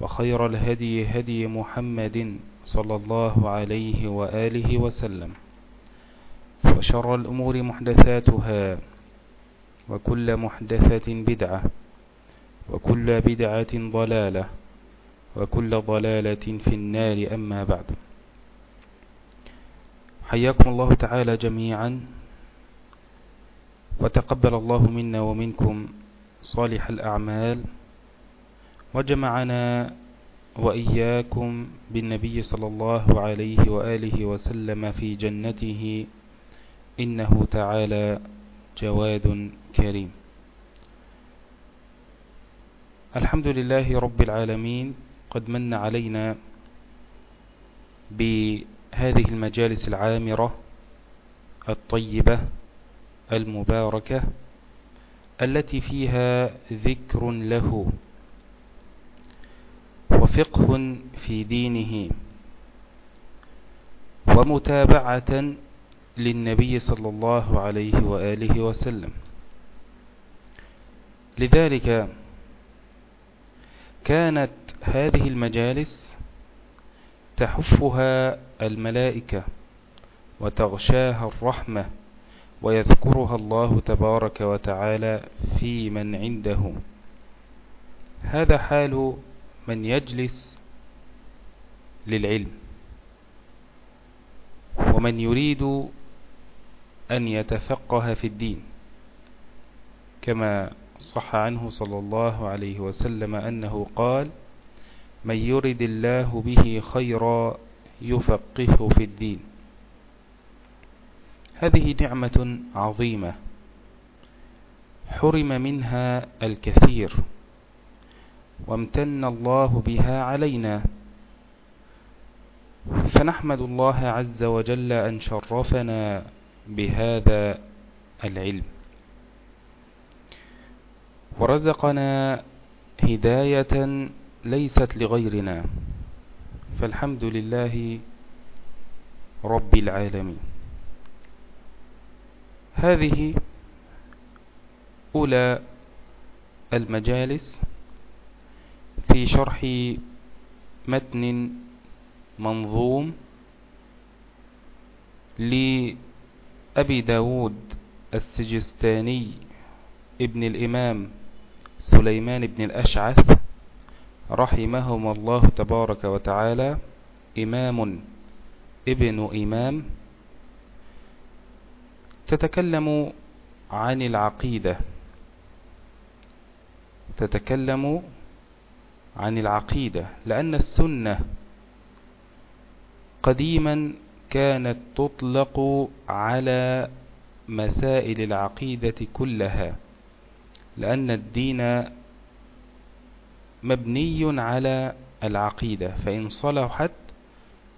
وخير الهدي هدي محمد صلى الله عليه وآله وسلم. وشر الأمور محدثاتها وكل محدثة بدعة وكل بدعة ضلالة وكل ضلالة في النار أما بعد. حياكم الله تعالى جميعا. وتقبل الله منا ومنكم صالح الأعمال. وجمعنا وإياكم بالنبي صلى الله عليه وآله وسلم في جنته إنه تعالى جواد كريم. الحمد لله رب العالمين قد من علينا بهذه المجالس العامرة الطيبة المباركة التي فيها ذكر له. وفقه في دينه ومتابعة للنبي صلى الله عليه وآله وسلم. لذلك كانت هذه المجالس تحفها الملائكة وتغشاها الرحمة ويذكرها الله تبارك وتعالى في من عنده. هذا حال من يجلس للعلم ومن يريد أن يتفقه في الدين كما صح عنه صلى الله عليه وسلم أنه قال من يرد الله به خيرا يفقهه في الدين هذه نعمة عظيمة حرم منها الكثير. وامتن الله بها علينا. فنحمد الله عز وجل أن شرفنا بهذا العلم. ورزقنا هداية ليست لغيرنا. فالحمد لله رب العالمين. هذه أولى المجالس في شرح متن منظوم لأبي داود السجستاني ابن الإمام سليمان بن الأشعث رحمهم الله تبارك وتعالى إمام ابن إمام. تتكلم عن العقيدة. تتكلم عن العقيدة لأن السنة قديما كانت تطلق على مسائل العقيدة كلها لأن الدين مبني على العقيدة فإن صلحت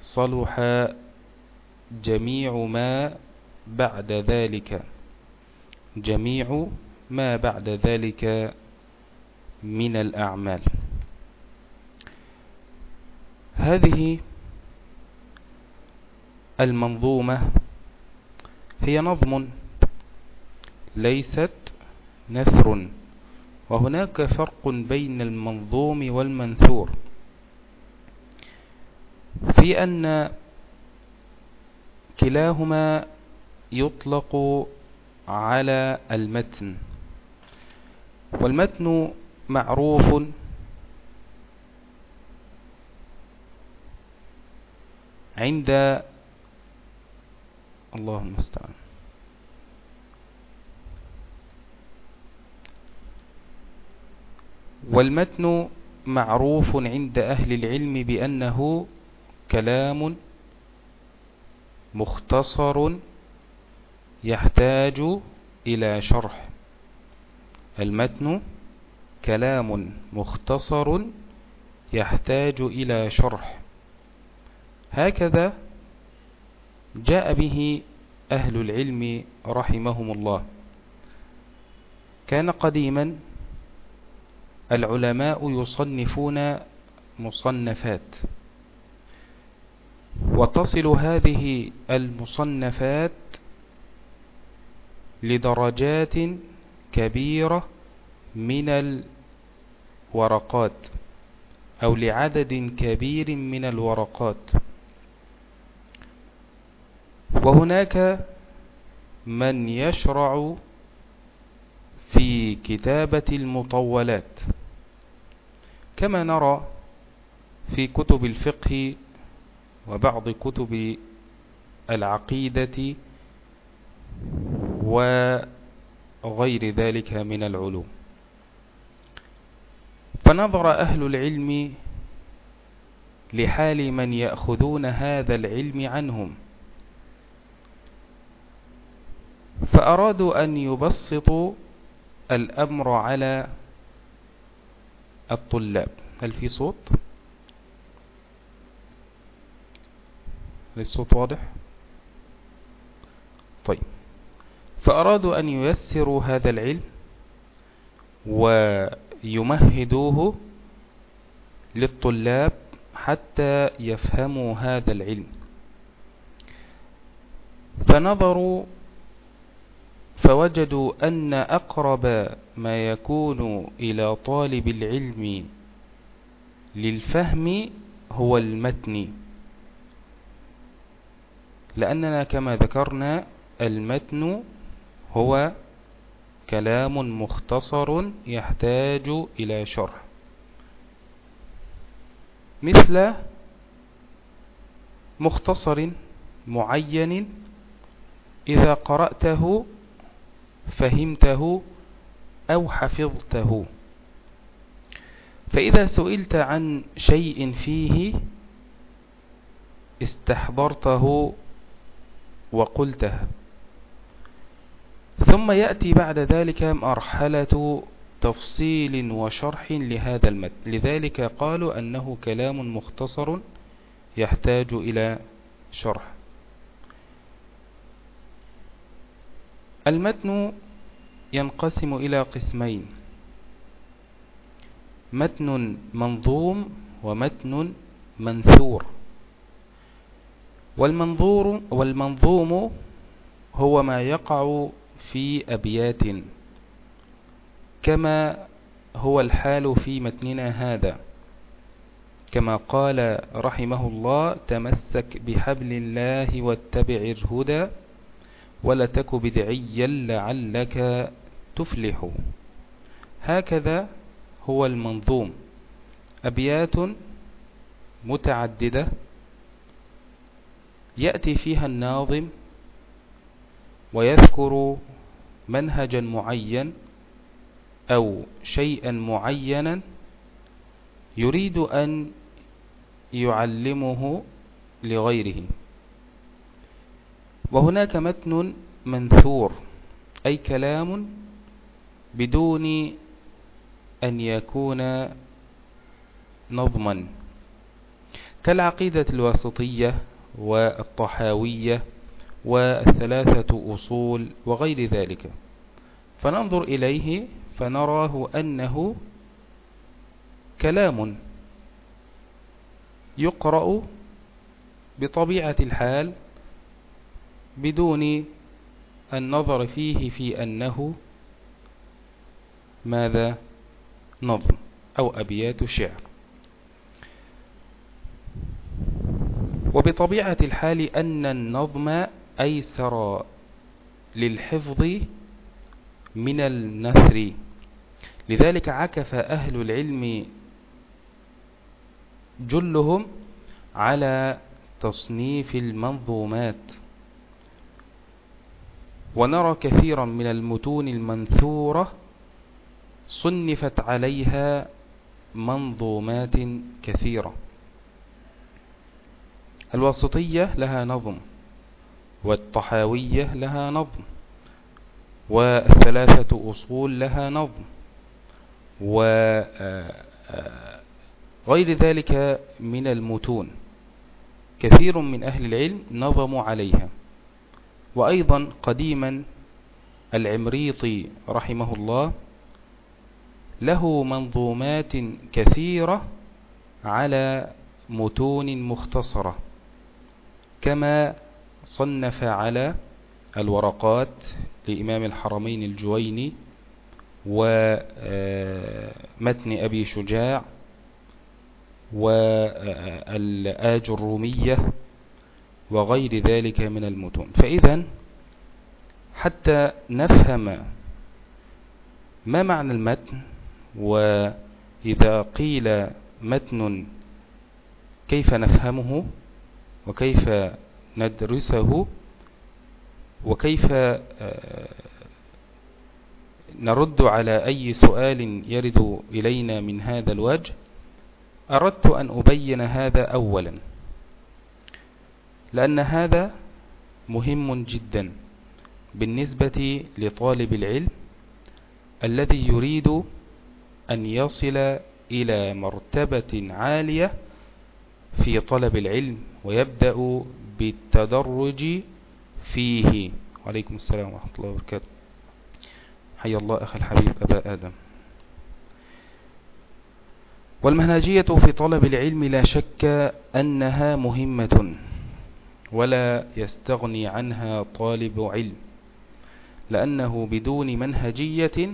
صلح جميع ما بعد ذلك جميع ما بعد ذلك من الأعمال. هذه المنظومة هي نظم ليست نثر وهناك فرق بين المنظوم والمنثور. في أن كلاهما يطلق على المتن والمتن معروف عند الله المستعان. والمتن معروف عند أهل العلم بأنه كلام مختصر يحتاج إلى شرح. المتن كلام مختصر يحتاج إلى شرح. هكذا جاء به أهل العلم رحمهم الله. كان قديما العلماء يصنفون مصنفات. وتصل هذه المصنفات لدرجات كبيرة من الورقات أو لعدد كبير من الورقات. وهناك من يشرع في كتابة المطولات. كما نرى في كتب الفقه وبعض كتب العقيدة وغير ذلك من العلوم. فنظر أهل العلم لحال من يأخذون هذا العلم عنهم. فأرادوا أن يبسطوا الأمر على الطلاب هل في صوت؟ هل الصوت واضح؟ طيب فأرادوا أن ييسروا هذا العلم ويمهدوه للطلاب حتى يفهموا هذا العلم فنظروا فوجدوا أن أقرب ما يكون إلى طالب العلم للفهم هو المتن لأننا كما ذكرنا المتن هو كلام مختصر يحتاج إلى شرح. مثل مختصر معين إذا قرأته فهمته أو حفظته. فإذا سئلت عن شيء فيه استحضرته وقلته. ثم يأتي بعد ذلك مرحلة تفصيل وشرح لهذا المتن لذلك قالوا أنه كلام مختصر يحتاج إلى شرح. المتن ينقسم إلى قسمين. متن منظوم ومتن منثور. والمنظور والمنظوم هو ما يقع في أبيات كما هو الحال في متننا هذا. كما قال رحمه الله تمسك بحبل الله واتبع الهدى. ولا تك بدعيا لعلك تفلح. هكذا هو المنظوم. أبيات متعددة يأتي فيها الناظم ويذكر منهجا معين أو شيئا معينا يريد أن يعلمه لغيره. وهناك متن منثور أي كلام بدون أن يكون نظما. كالعقيدة الواسطية والطحاوية والثلاثة أصول وغير ذلك. فننظر إليه فنراه أنه كلام يقرأ بطبيعة الحال بدون النظر فيه في أنه ماذا؟ نظم أو أبيات شعر وبطبيعة الحال أن النظم أيسر للحفظ من النثر. لذلك عكف أهل العلم جلهم على تصنيف المنظومات. ونرى كثيرا من المتون المنثورة صنفت عليها منظومات كثيرة. الواسطية لها نظم والطحاوية لها نظم والثلاثة أصول لها نظم وغير ذلك من المتون. كثير من أهل العلم نظموا عليها. وأيضا قديما العمريطي رحمه الله له منظومات كثيرة على متون مختصرة كما صنف على الورقات لإمام الحرمين الجويني ومتن أبي شجاع والآج الرومية وغير ذلك من المتون. فإذا حتى نفهم ما معنى المتن وإذا قيل متن كيف نفهمه وكيف ندرسه وكيف آه، نرد على أي سؤال يرد إلينا من هذا الوجه أردت أن أبين هذا أولا. لأن هذا مهم جدا بالنسبة لطالب العلم الذي يريد أن يصل إلى مرتبة عالية في طلب العلم ويبدأ بالتدرج فيه. وعليكم السلام ورحمة الله وبركاته. حي الله أخي الحبيب أبا آدم. والمنهجية في طلب العلم لا شك أنها مهمة. ولا يستغني عنها طالب علم لأنه بدون منهجية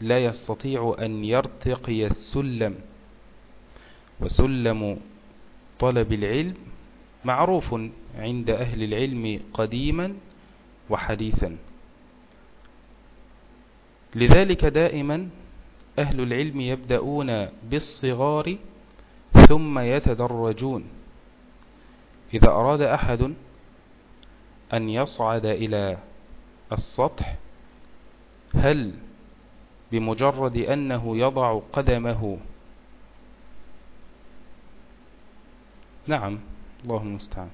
لا يستطيع أن يرتقي السلم. وسلم طلب العلم معروف عند أهل العلم قديما وحديثا. لذلك دائما أهل العلم يبدأون بالصغار ثم يتدرجون. إذا أراد أحد أن يصعد إلى السطح هل بمجرد أنه يضع قدمه؟ نعم الله المستعان.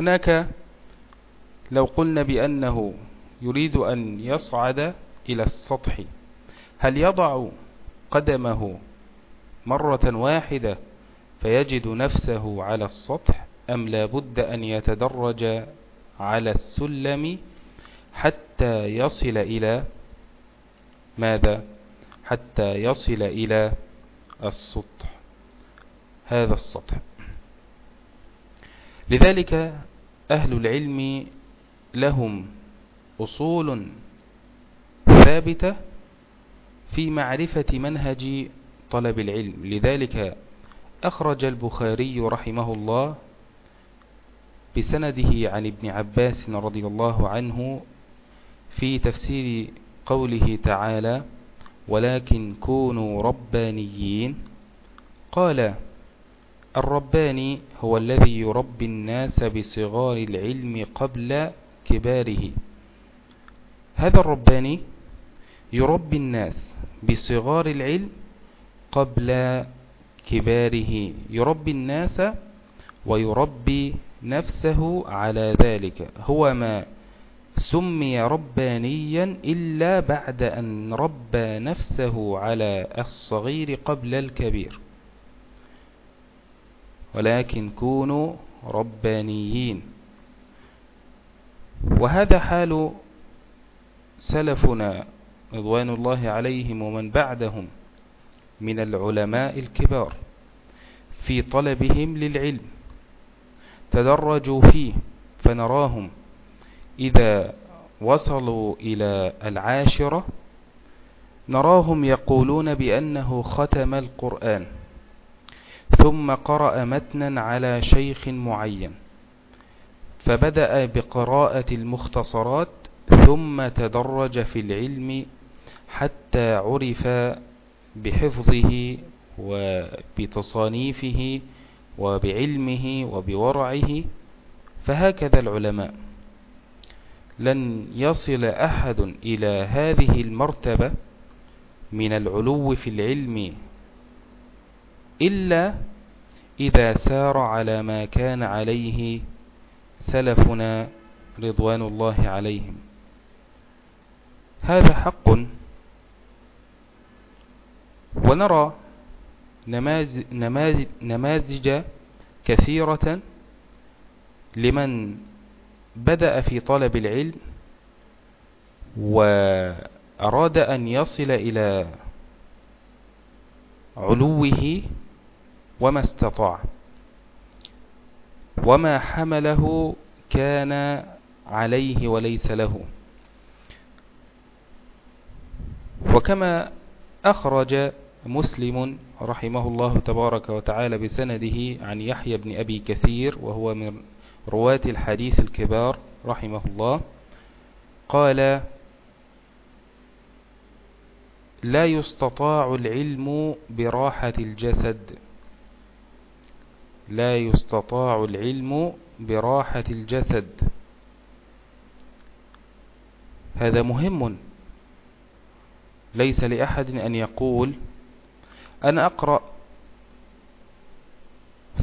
هناك لو قلنا بأنه يريد أن يصعد إلى السطح هل يضع قدمه مرة واحدة فيجد نفسه على السطح أم لا بد أن يتدرج على السلم حتى يصل إلى ماذا؟ حتى يصل إلى السطح. هذا السطح. لذلك أهل العلم لهم أصول ثابتة في معرفة منهج طلب العلم. لذلك أخرج البخاري رحمه الله بسنده عن ابن عباس رضي الله عنه في تفسير قوله تعالى ولكن كونوا ربانيين قال الرباني هو الذي يربي الناس بصغار العلم قبل كباره هذا الرباني يربي الناس بصغار العلم قبل كباره يربي الناس ويربي نفسه على ذلك. هو ما سمي ربانيا إلا بعد أن ربى نفسه على الصغير قبل الكبير. ولكن كونوا ربانيين. وهذا حال سلفنا رضوان الله عليهم ومن بعدهم. من العلماء الكبار في طلبهم للعلم. تدرجوا فيه فنراهم إذا وصلوا إلى العاشرة نراهم يقولون بأنه ختم القرآن ثم قرأ متنا على شيخ معين فبدأ بقراءة المختصرات ثم تدرج في العلم حتى عرف بحفظه وبتصانيفه وبعلمه وبورعه فهكذا العلماء. لن يصل أحد إلى هذه المرتبة من العلو في العلم إلا إذا سار على ما كان عليه سلفنا رضوان الله عليهم. هذا حق ونرى نماذج, نماذج كثيرة لمن بدأ في طلب العلم وأراد أن يصل إلى علوه وما استطاع. وما حمله كان عليه وليس له. وكما أخرج مسلم رحمه الله تبارك وتعالى بسنده عن يحيى بن أبي كثير وهو من رواة الحديث الكبار رحمه الله. قال لا يستطاع العلم براحة الجسد. لا يستطاع العلم براحة الجسد. هذا مهم. ليس لأحد أن يقول أنا أقرأ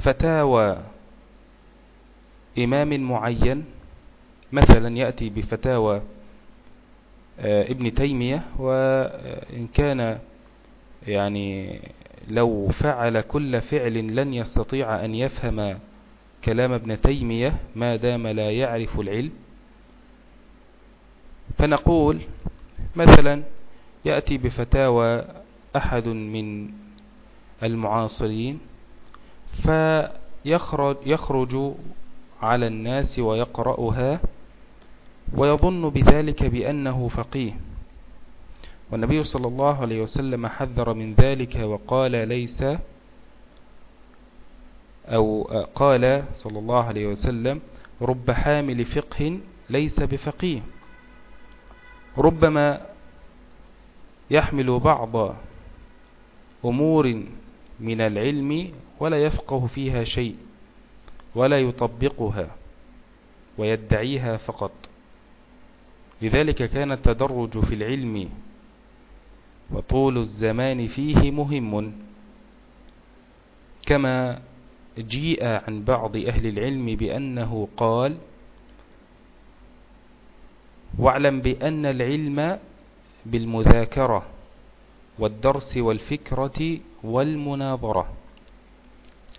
فتاوى إمام معين. مثلا يأتي بفتاوى آه، ابن تيمية وإن كان يعني لو فعل كل فعل لن يستطيع أن يفهم كلام ابن تيمية ما دام لا يعرف العلم. فنقول مثلا يأتي بفتاوى أحد من المعاصرين فيخرج يخرج على الناس ويقرأها ويظن بذلك بأنه فقيه. والنبي صلى الله عليه وسلم حذر من ذلك وقال ليس أو قال صلى الله عليه وسلم رب حامل فقه ليس بفقيه. ربما يحمل بعض أمور من العلم ولا يفقه فيها شيء ولا يطبقها ويدعيها فقط. لذلك كان التدرج في العلم وطول الزمان فيه مهم كما جيء عن بعض أهل العلم بأنه قال واعلم بأن العلم بالمذاكرة والدرس والفكرة والمناظرة.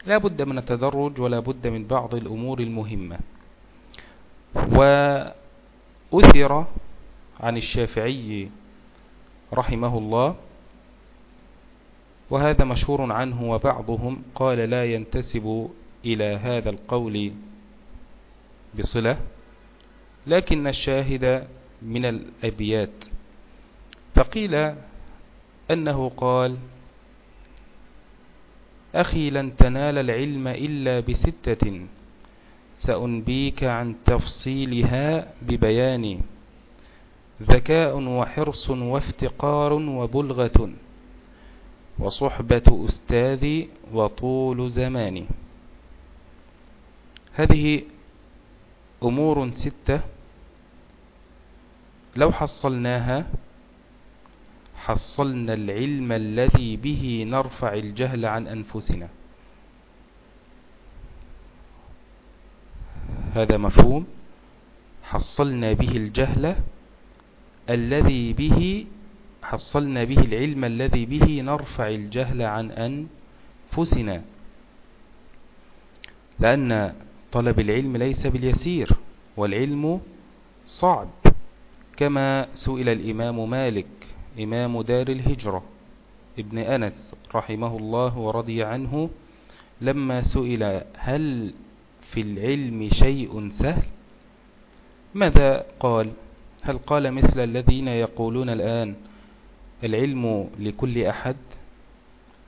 لا بد من التدرج ولا بد من بعض الأمور المهمة. وأثر عن الشافعي رحمه الله وهذا مشهور عنه وبعضهم قال لا ينتسب إلى هذا القول بصلة لكن الشاهد من الأبيات. فقيل أنه قال أخي لن تنال العلم إلا بستة. سأنبيك عن تفصيلها ببيان. ذكاء وحرص وافتقار وبلغة. وصحبة أستاذ وطول زمان. هذه أمور ستة. لو حصلناها حصلنا العلم الذي به نرفع الجهل عن أنفسنا. هذا مفهوم. حصلنا به الجهل الذي به حصلنا به العلم الذي به نرفع الجهل عن أنفسنا. لأن طلب العلم ليس باليسير والعلم صعب. كما سئل الإمام مالك إمام دار الهجرة. ابن أنس رحمه الله ورضي عنه لما سئل هل في العلم شيء سهل؟ ماذا قال؟ هل قال مثل الذين يقولون الآن العلم لكل أحد؟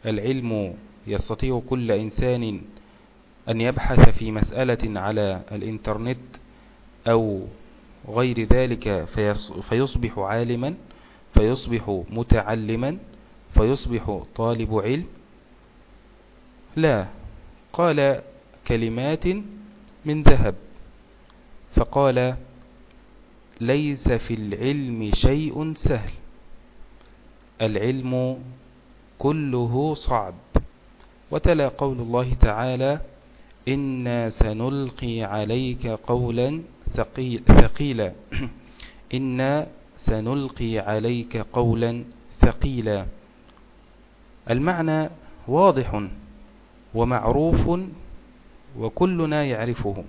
العلم يستطيع كل إنسان أن يبحث في مسألة على الإنترنت أو غير ذلك فيصبح عالما؟ فيصبح متعلما فيصبح طالب علم. لا قال كلمات من ذهب فقال ليس في العلم شيء سهل. العلم كله صعب. وتلا قول الله تعالى إنا سنلقي عليك قولا ثقيلا. إنا سنلقي عليك قولا ثقيلا. المعنى واضح ومعروف وكلنا يعرفه.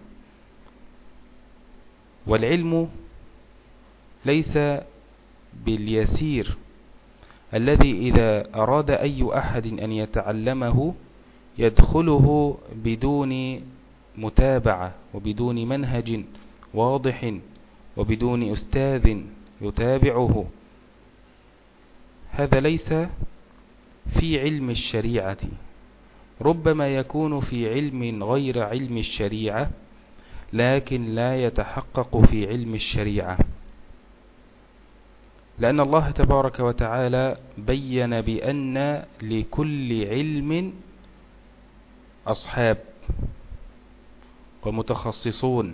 والعلم ليس باليسير الذي إذا أراد أي أحد أن يتعلمه يدخله بدون متابعة وبدون منهج واضح وبدون أستاذ يتابعه. هذا ليس في علم الشريعة. ربما يكون في علم غير علم الشريعة لكن لا يتحقق في علم الشريعة. لأن الله تبارك وتعالى بين بأن لكل علم أصحاب ومتخصصون.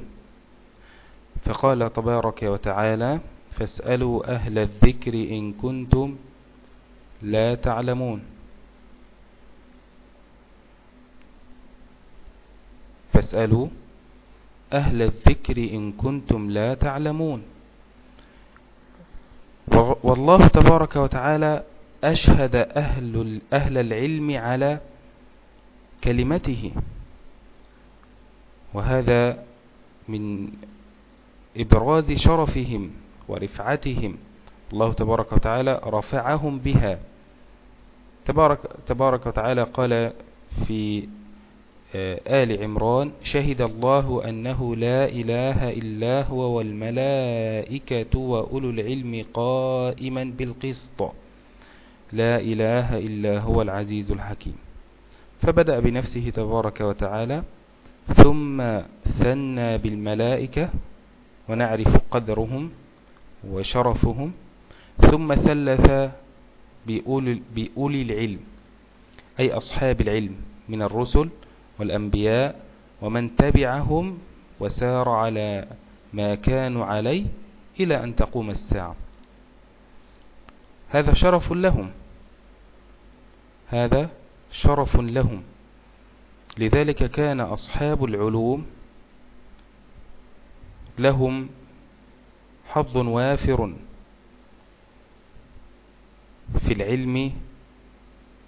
فقال تبارك وتعالى فاسألوا أهل الذكر إن كنتم لا تعلمون. فاسألوا أهل الذكر إن كنتم لا تعلمون. والله تبارك وتعالى أشهد أهل, أهل العلم على كلمته. وهذا من إبراز شرفهم. ورفعتهم. الله تبارك وتعالى رفعهم بها. تبارك, تبارك وتعالى قال في آه، آل عمران شهد الله أنه لا إله إلا هو والملائكة وأولو العلم قائما بالقسط. لا إله إلا هو العزيز الحكيم. فبدأ بنفسه تبارك وتعالى ثم ثنى بالملائكة ونعرف قدرهم. وشرفهم. ثم ثلث بأولي العلم أي أصحاب العلم من الرسل والأنبياء ومن تبعهم وسار على ما كانوا عليه إلى أن تقوم الساعة. هذا شرف لهم. هذا شرف لهم. لذلك كان أصحاب العلوم لهم حظ وافر في العلم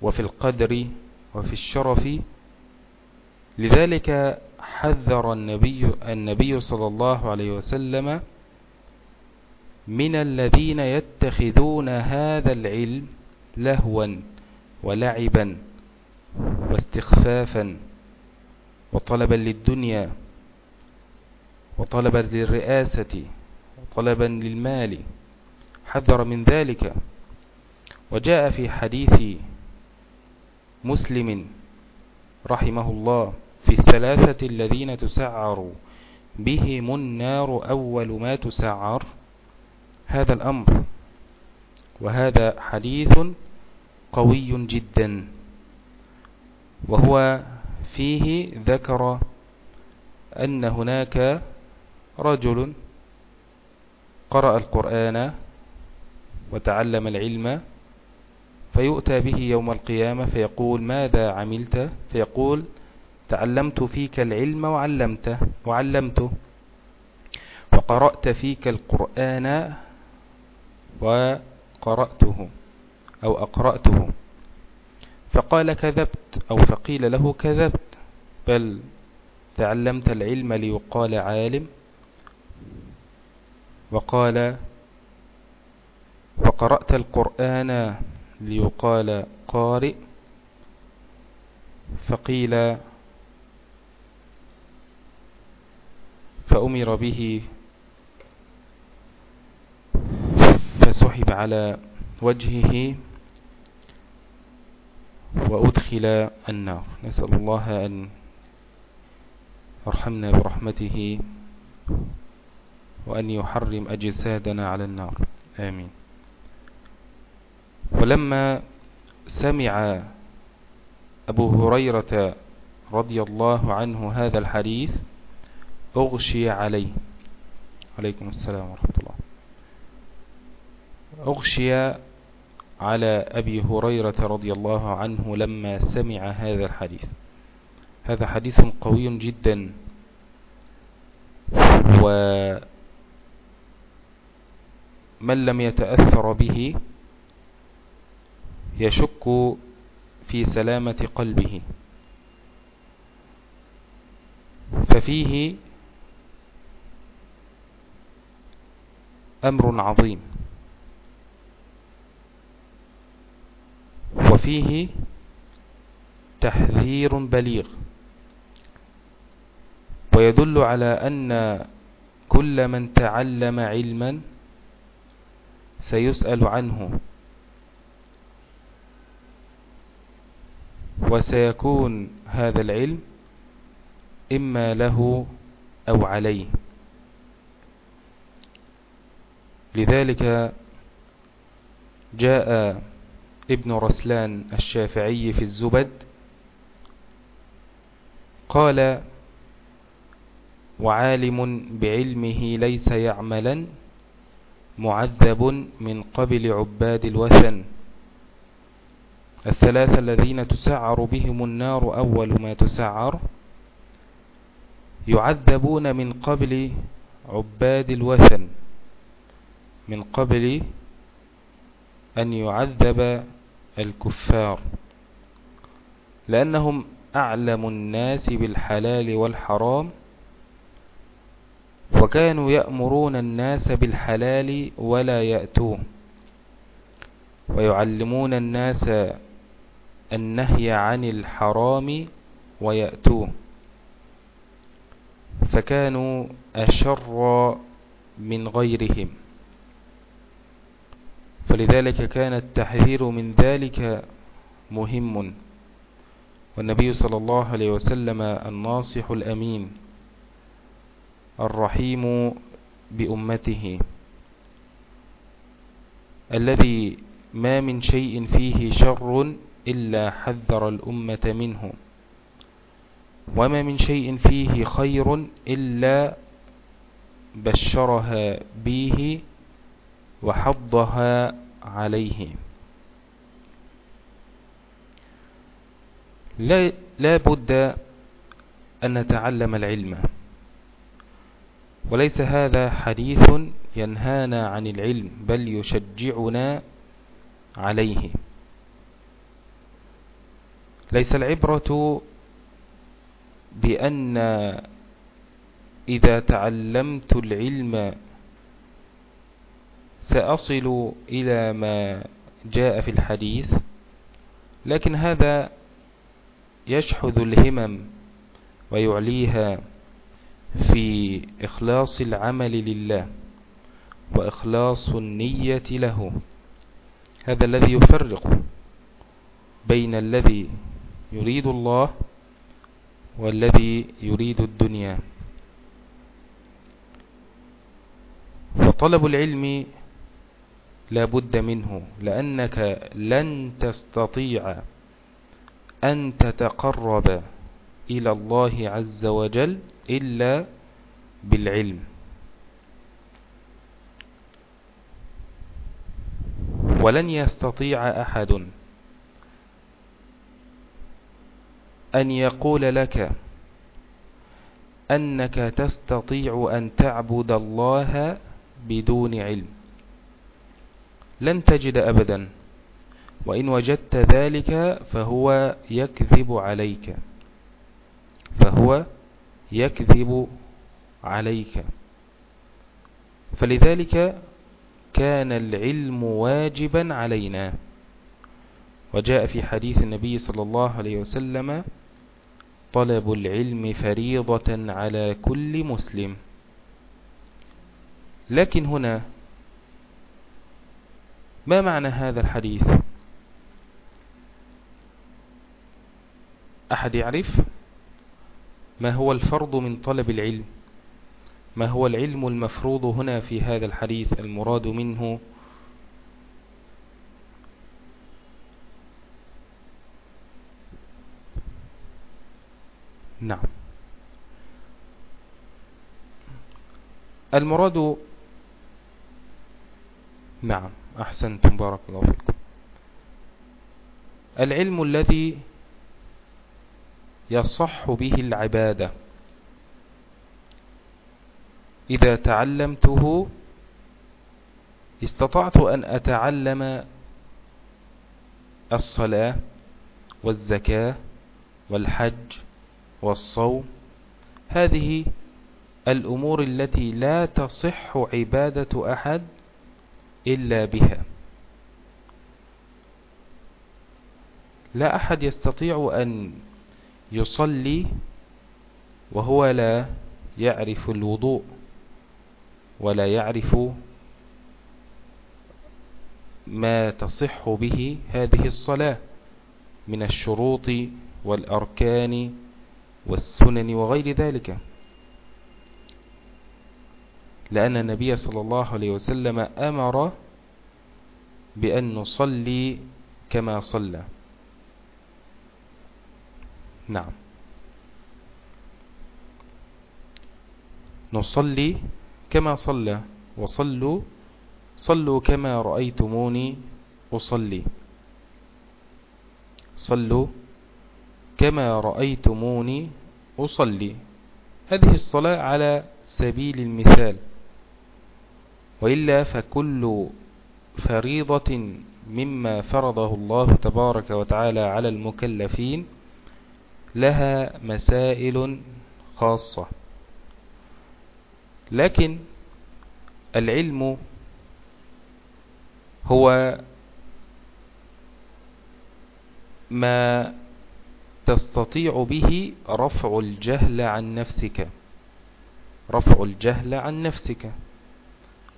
وفي القدر وفي الشرف. لذلك حذر النبي, النبي صلى الله عليه وسلم من الذين يتخذون هذا العلم لهوا ولعبا واستخفافا وطلبا للدنيا وطلبا للرئاسة. وطلبا للمال. حذر من ذلك. وجاء في حديث مسلم رحمه الله في الثلاثة الذين تسعر بهم النار أول ما تسعر. هذا الأمر. وهذا حديث قوي جدا. وهو فيه ذكر أن هناك رجل قرأ القرآن وتعلم العلم فيؤتى به يوم القيامة فيقول ماذا عملت؟ فيقول تعلمت فيك العلم وعلمته وعلمته وقرأت فيك القرآن وقرأته أو أقرأته. فقال كذبت أو فقيل له كذبت بل تعلمت العلم ليقال عالم. وقال وقرأت القرآن ليقال قارئ فقيل فأمر به سحب على وجهه وأدخل النار. نسأل الله أن يرحمنا برحمته. وأن يحرم أجسادنا على النار. آمين. ولما سمع أبو هريرة رضي الله عنه هذا الحديث أغشي عليه. عليكم السلام ورحمة الله. أغشي على أبي هريرة رضي الله عنه لما سمع هذا الحديث. هذا حديث قوي جدا. ومن لم يتأثر به يشك في سلامة قلبه. ففيه أمر عظيم. وفيه تحذير بليغ. ويدل على أن كل من تعلم علما سيسأل عنه. وسيكون هذا العلم إما له أو عليه. لذلك جاء ابن رسلان الشافعي في الزبد قال وعالم بعلمه ليس يعملا معذب من قبل عباد الوثن. الثلاثة الذين تسعر بهم النار أول ما تسعر يعذبون من قبل عباد الوثن من قبل أن يعذب الكفار لأنهم أعلم الناس بالحلال والحرام وكانوا يأمرون الناس بالحلال ولا يأتوه ويعلمون الناس النهي عن الحرام ويأتوه فكانوا أشر من غيرهم. فلذلك كان التحذير من ذلك مهم. والنبي صلى الله عليه وسلم الناصح الأمين. الرحيم بأمته الذي ما من شيء فيه شر إلا حذر الأمة منه وما من شيء فيه خير إلا بشرها به وحضها عليه. لا, لا بد أن نتعلم العلم. وليس هذا حديث ينهانا عن العلم بل يشجعنا عليه. ليس العبرة بأن إذا تعلمت العلم سأصل إلى ما جاء في الحديث لكن هذا يشحذ الهمم ويعليها في إخلاص العمل لله وإخلاص النية له. هذا الذي يفرق بين الذي يريد الله والذي يريد الدنيا. فطلب العلم لا بد منه لأنك لن تستطيع أن تتقرب إلى الله عز وجل إلا بالعلم. ولن يستطيع أحد أن يقول لك أنك تستطيع أن تعبد الله بدون علم. لن تجد أبدا. وإن وجدت ذلك فهو يكذب عليك. فهو يكذب عليك. فلذلك كان العلم واجبا علينا. وجاء في حديث النبي صلى الله عليه وسلم طلب العلم فريضة على كل مسلم. لكن هنا ما معنى هذا الحديث؟ أحد يعرف؟ ما هو الفرض من طلب العلم؟ ما هو العلم المفروض هنا في هذا الحديث المراد منه؟ نعم. المراد نعم أحسنتم بارك الله فيكم. العلم الذي يصح به العبادة. إذا تعلمته استطعت أن أتعلم الصلاة والزكاة والحج والصوم. هذه الأمور التي لا تصح عبادة أحد إلا بها. لا أحد يستطيع أن يصلي وهو لا يعرف الوضوء ولا يعرف ما تصح به هذه الصلاة من الشروط والأركان والسنن وغير ذلك. لأن النبي صلى الله عليه وسلم أمر بأن نصلي كما صلى. نعم. نصلي كما صلى وصلوا صلوا كما رأيتموني أصلي. صلوا كما رأيتموني أصلي. هذه الصلاة على سبيل المثال. وإلا فكل فريضة مما فرضه الله تبارك وتعالى على المكلفين لها مسائل خاصة. لكن العلم هو ما تستطيع به رفع الجهل عن نفسك. رفع الجهل عن نفسك.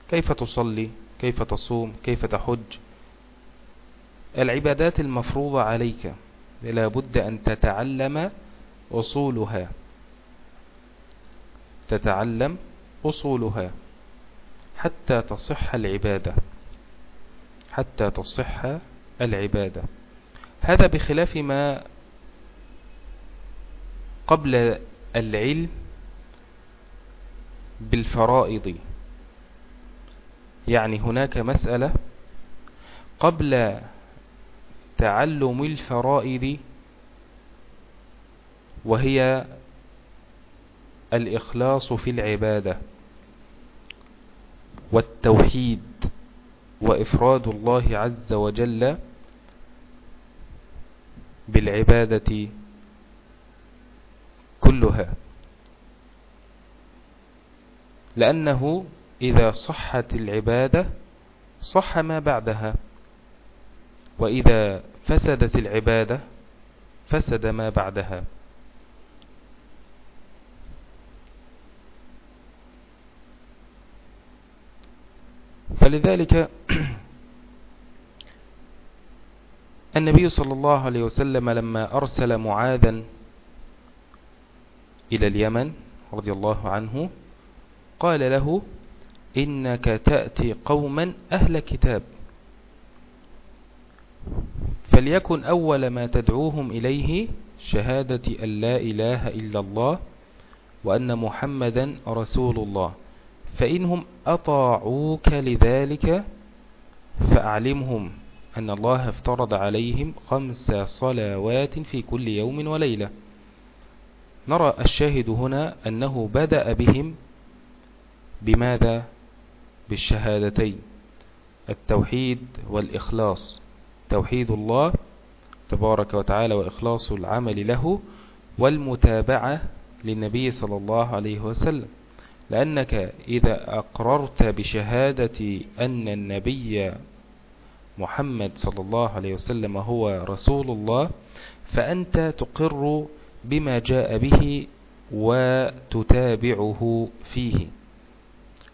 كيف تصلي؟ كيف تصوم؟ كيف تحج؟ العبادات المفروضة عليك. لا بد أن تتعلم أصولها. تتعلم أصولها. حتى تصح العبادة. حتى تصح العبادة. هذا بخلاف ما قبل العلم بالفرائض. يعني هناك مسألة قبل تعلم الفرائض وهي الإخلاص في العبادة والتوحيد وإفراد الله عز وجل بالعبادة كلها. لأنه إذا صحت العبادة صح ما بعدها. وإذا فسدت العبادة فسد ما بعدها. فلذلك النبي صلى الله عليه وسلم لما أرسل معاذا إلى اليمن رضي الله عنه قال له إنك تأتي قوما أهل كتاب. فليكن أول ما تدعوهم إليه شهادة أن لا إله إلا الله وأن محمدا رسول الله. فإنهم أطاعوك لذلك فأعلمهم أن الله افترض عليهم خمس صلوات في كل يوم وليلة. نرى الشاهد هنا أنه بدأ بهم بماذا؟ بالشهادتين التوحيد والإخلاص. توحيد الله تبارك وتعالى وإخلاص العمل له والمتابعة للنبي صلى الله عليه وسلم. لأنك إذا أقررت بشهادة أن النبي محمد صلى الله عليه وسلم هو رسول الله فأنت تقر بما جاء به وتتابعه فيه.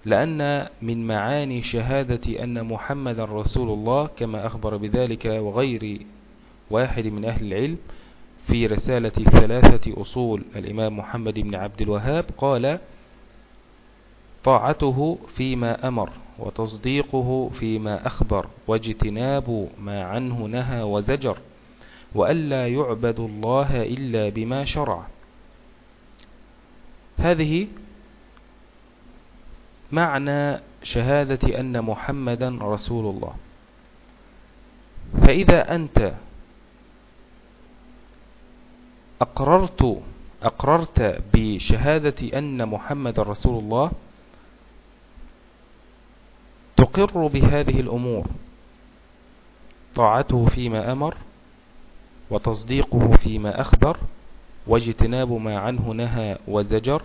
لأن من معاني شهادة أن محمد رسول الله كما أخبر بذلك وغير واحد من أهل العلم في رسالة ثلاثة أصول. الإمام محمد بن عبد الوهاب قال طاعته فيما أمر وتصديقه فيما أخبر واجتناب ما عنه نهى وزجر وألا يعبد الله إلا بما شرع. هذه معنى شهادة أن محمدا رسول الله. فإذا أنت أقررت أقررت بشهادة أن محمد رسول الله تقر بهذه الأمور. طاعته فيما أمر وتصديقه فيما أخبر واجتناب ما عنه نهى وزجر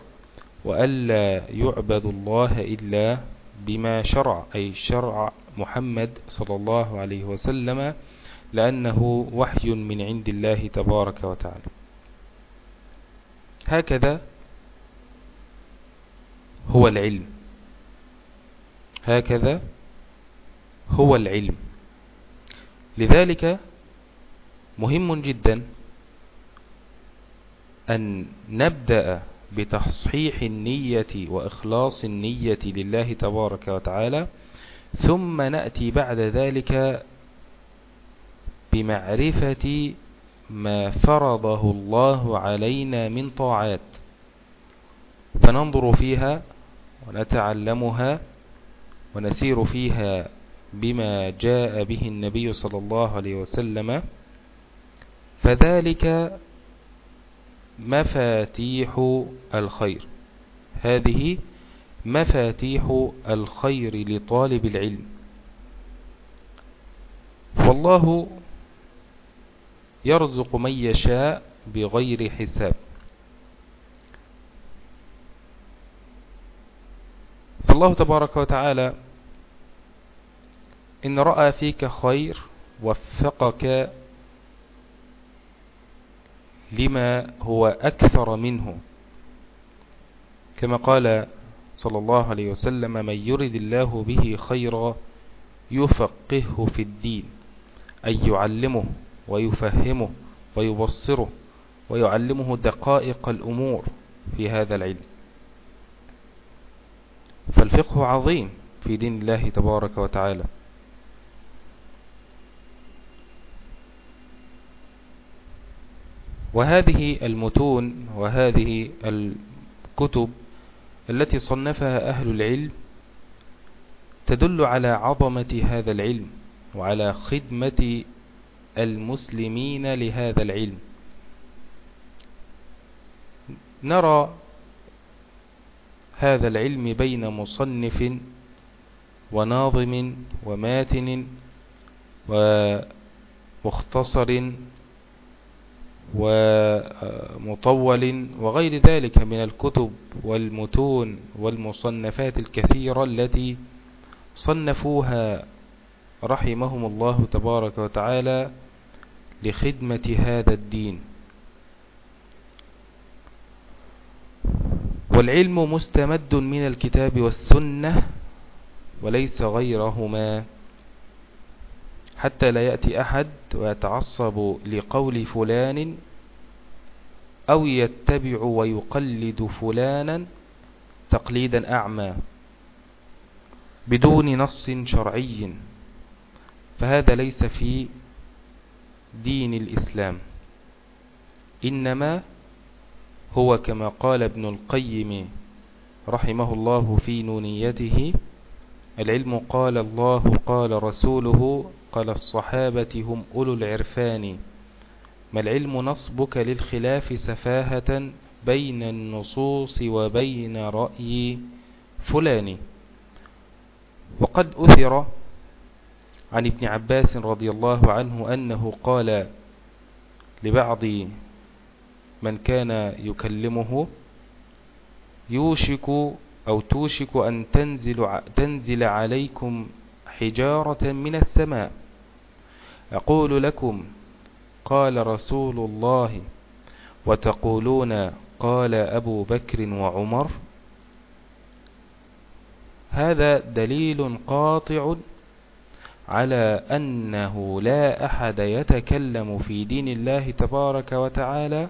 وألا يعبد الله إلا بما شرع أي شرع محمد صلى الله عليه وسلم لأنه وحي من عند الله تبارك وتعالى. هكذا هو العلم. هكذا هو العلم. لذلك مهم جدا أن نبدأ بتصحيح النية وإخلاص النية لله تبارك وتعالى ثم نأتي بعد ذلك بمعرفة ما فرضه الله علينا من طاعات. فننظر فيها ونتعلمها ونسير فيها بما جاء به النبي صلى الله عليه وسلم. فذلك مفاتيح الخير. هذه مفاتيح الخير لطالب العلم. والله يرزق من يشاء بغير حساب. فالله تبارك وتعالى إن رأى فيك خير وفقك لما هو أكثر منه. كما قال صلى الله عليه وسلم من يرد الله به خيرا يفقهه في الدين أي يعلمه ويفهمه ويبصره ويعلمه دقائق الأمور في هذا العلم. فالفقه عظيم في دين الله تبارك وتعالى. وهذه المتون وهذه الكتب التي صنفها أهل العلم تدل على عظمة هذا العلم وعلى خدمة المسلمين لهذا العلم. نرى هذا العلم بين مصنف وناظم وماتن ومختصر ومطول وغير ذلك من الكتب والمتون والمصنفات الكثيرة التي صنفوها رحمهم الله تبارك وتعالى لخدمة هذا الدين. والعلم مستمد من الكتاب والسنة وليس غيرهما. حتى لا يأتي أحد ويتعصب لقول فلان أو يتبع ويقلد فلانا تقليدا أعمى بدون نص شرعي. فهذا ليس في دين الإسلام إنما هو كما قال ابن القيم رحمه الله في نونيته العلم قال الله قال رسوله قال الصحابة هم أولو العرفان. ما العلم نصبك للخلاف سفاهة بين النصوص وبين رأي فلان؟ وقد أثر عن ابن عباس رضي الله عنه أنه قال لبعض من كان يكلمه يوشك أو توشك أن تنزل, تنزل عليكم حجارة من السماء. أقول لكم قال رسول الله وتقولون قال أبو بكر وعمر هذا دليل قاطع على أنه لا أحد يتكلم في دين الله تبارك وتعالى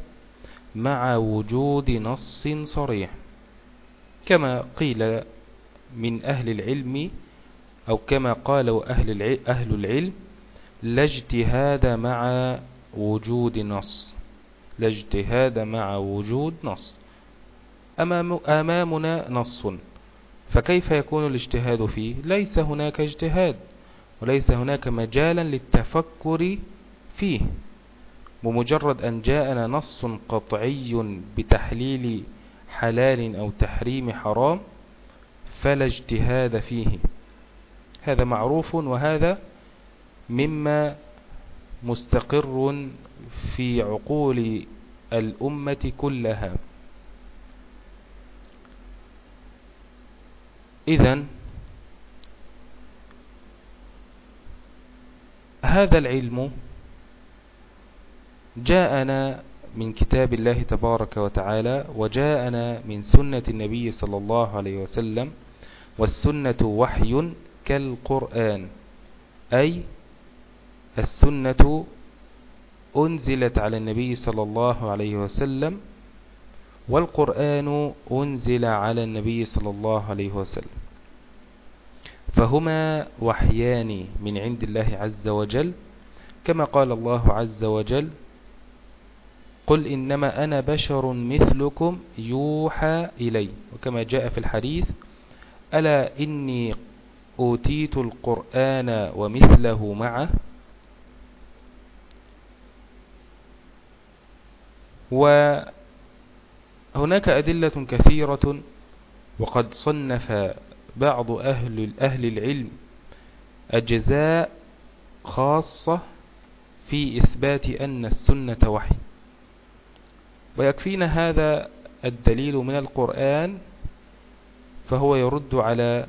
مع وجود نص صريح. كما قيل من أهل العلم أو كما قالوا أهل أهل العلم لا اجتهاد مع وجود نص. لا اجتهاد مع وجود نص. أمام أمامنا نص. فكيف يكون الاجتهاد فيه؟ ليس هناك اجتهاد وليس هناك مجالا للتفكر فيه. بمجرد أن جاءنا نص قطعي بتحليل حلال أو تحريم حرام فلا اجتهاد فيه. هذا معروف وهذا مما مستقر في عقول الأمة كلها. إذن هذا العلم جاءنا من كتاب الله تبارك وتعالى وجاءنا من سنة النبي صلى الله عليه وسلم والسنة وحي كالقرآن أي السنة أنزلت على النبي صلى الله عليه وسلم والقرآن أنزل على النبي صلى الله عليه وسلم. فهما وحيان من عند الله عز وجل. كما قال الله عز وجل قل إنما أنا بشر مثلكم يوحى إلي. وكما جاء في الحديث ألا إني أوتيت القرآن ومثله معه وهناك أدلة كثيرة وقد صنف بعض أهل, أهل العلم أجزاء خاصة في إثبات أن السنة وحي. ويكفينا هذا الدليل من القرآن فهو يرد على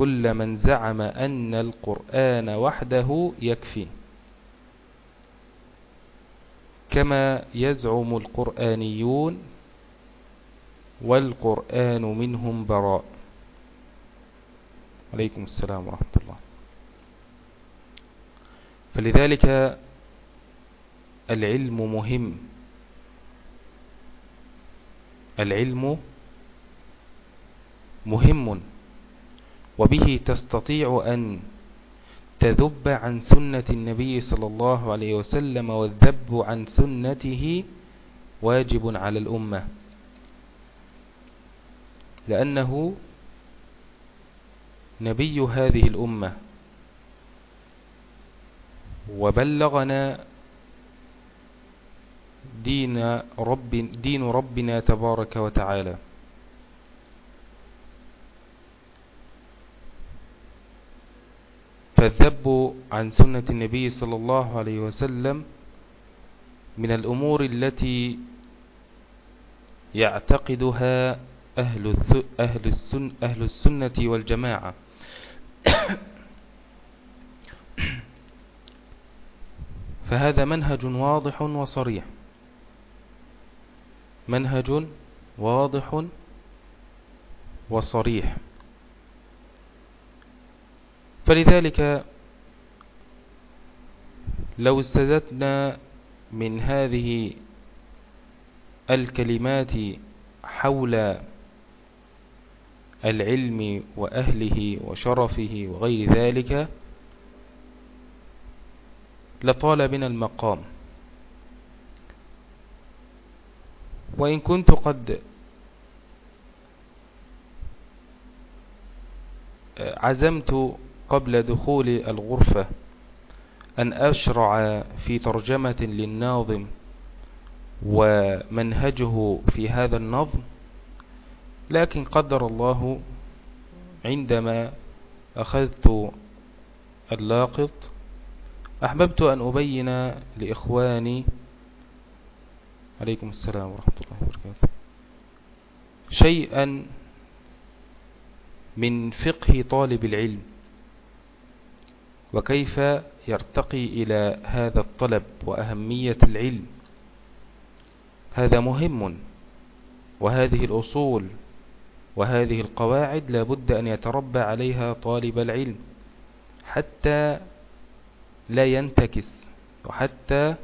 كل من زعم أن القرآن وحده يكفي. كما يزعم القرآنيون والقرآن منهم براء. عليكم السلام ورحمة الله. فلذلك العلم مهم. العلم مهم. وبه تستطيع أن تذب عن سنة النبي صلى الله عليه وسلم والذب عن سنته واجب على الأمة. لأنه نبي هذه الأمة. وبلغنا دين, رب دين ربنا تبارك وتعالى. فالذب عن سنة النبي صلى الله عليه وسلم من الأمور التي يعتقدها أهل, أهل, السن أهل السنة والجماعة. فهذا منهج واضح وصريح. منهج واضح وصريح. فلذلك لو استزدنا من هذه الكلمات حول العلم وأهله وشرفه وغير ذلك لطال بنا المقام. وإن كنت قد عزمت قبل دخول الغرفة أن أشرع في ترجمة للناظم ومنهجه في هذا النظم لكن قدر الله عندما أخذت اللاقط أحببت أن أبين لإخواني عليكم السلام ورحمة الله وبركاته شيئا من فقه طالب العلم. وكيف يرتقي إلى هذا الطلب وأهمية العلم؟ هذا مهم وهذه الأصول وهذه القواعد لابد أن يتربى عليها طالب العلم حتى لا ينتكس وحتى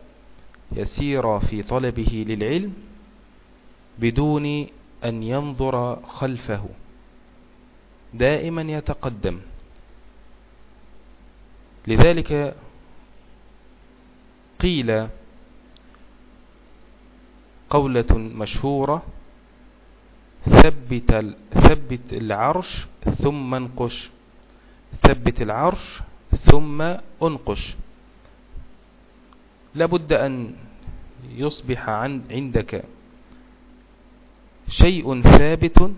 يسير في طلبه للعلم بدون أن ينظر خلفه. دائما يتقدم. لذلك قيل قولة مشهورة ثبت, ثبت العرش ثم انقش. ثبت العرش ثم انقش. لابد أن يصبح عندك شيء ثابت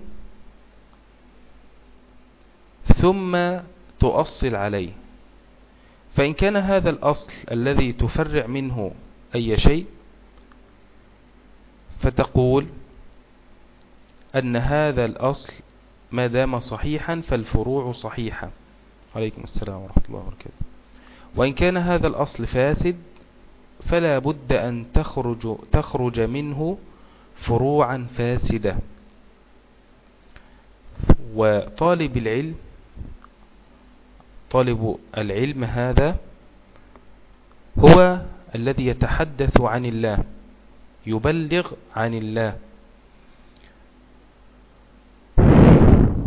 ثم تؤصل عليه. فإن كان هذا الأصل الذي تفرع منه أي شيء فتقول أن هذا الأصل ما دام صحيحا فالفروع صحيحة. عليكم السلام ورحمة الله وبركاته. وإن كان هذا الأصل فاسد فلا بد أن تخرج, تخرج منه فروعا فاسدة. وطالب العلم طالب العلم هذا هو الذي يتحدث عن الله يبلغ عن الله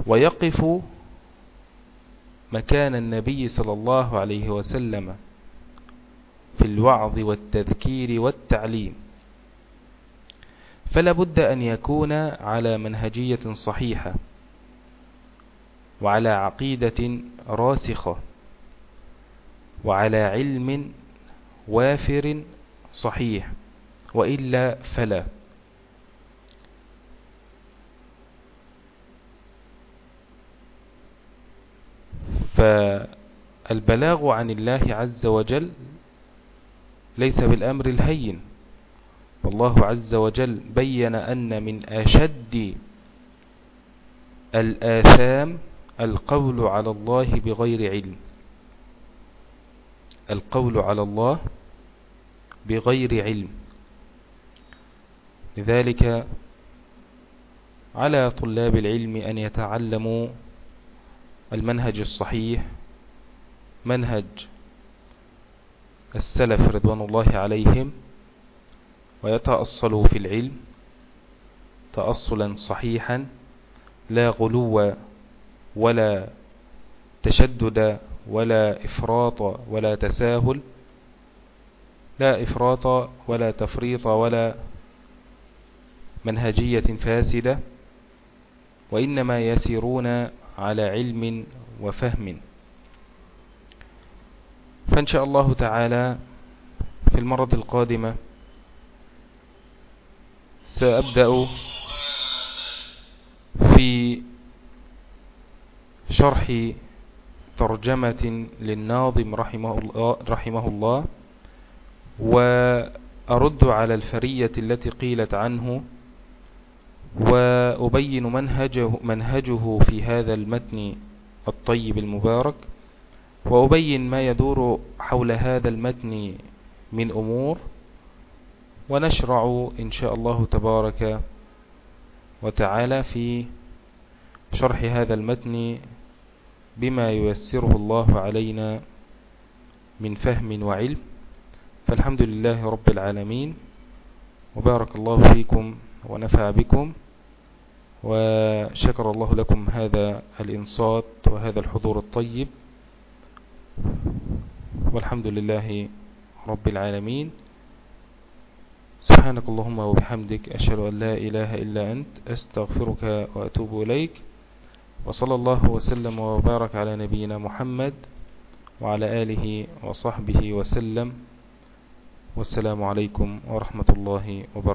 ويقف مكان النبي صلى الله عليه وسلم في الوعظ والتذكير والتعليم. فلا بد أن يكون على منهجية صحيحة. وعلى عقيدة راسخة وعلى علم وافر صحيح وإلا فلا. فالبلاغ عن الله عز وجل ليس بالأمر الهين والله عز وجل بين أن من أشد الآثام القول على الله بغير علم. القول على الله بغير علم. لذلك على طلاب العلم أن يتعلموا المنهج الصحيح منهج السلف رضوان الله عليهم ويتأصلوا في العلم تأصلا صحيحا لا غلو ولا تشدد ولا إفراط ولا تساهل لا إفراط ولا تفريط ولا منهجية فاسدة وإنما يسيرون على علم وفهم. فإن شاء الله تعالى في المرة القادمة سأبدأ في شرح ترجمة للناظم رحمه الله, رحمه الله وأرد على الفرية التي قيلت عنه وأبين منهجه, منهجه في هذا المتن الطيب المبارك وأبين ما يدور حول هذا المتن من أمور ونشرع إن شاء الله تبارك وتعالى في شرح هذا المتن بما ييسره الله علينا من فهم وعلم. فالحمد لله رب العالمين وبارك الله فيكم ونفع بكم وشكر الله لكم هذا الإنصات وهذا الحضور الطيب. والحمد لله رب العالمين. سبحانك اللهم وبحمدك أشهد أن لا إله إلا أنت أستغفرك وأتوب إليك. وصلى الله وسلم وبارك على نبينا محمد وعلى آله وصحبه وسلم. والسلام عليكم ورحمة الله وبركاته.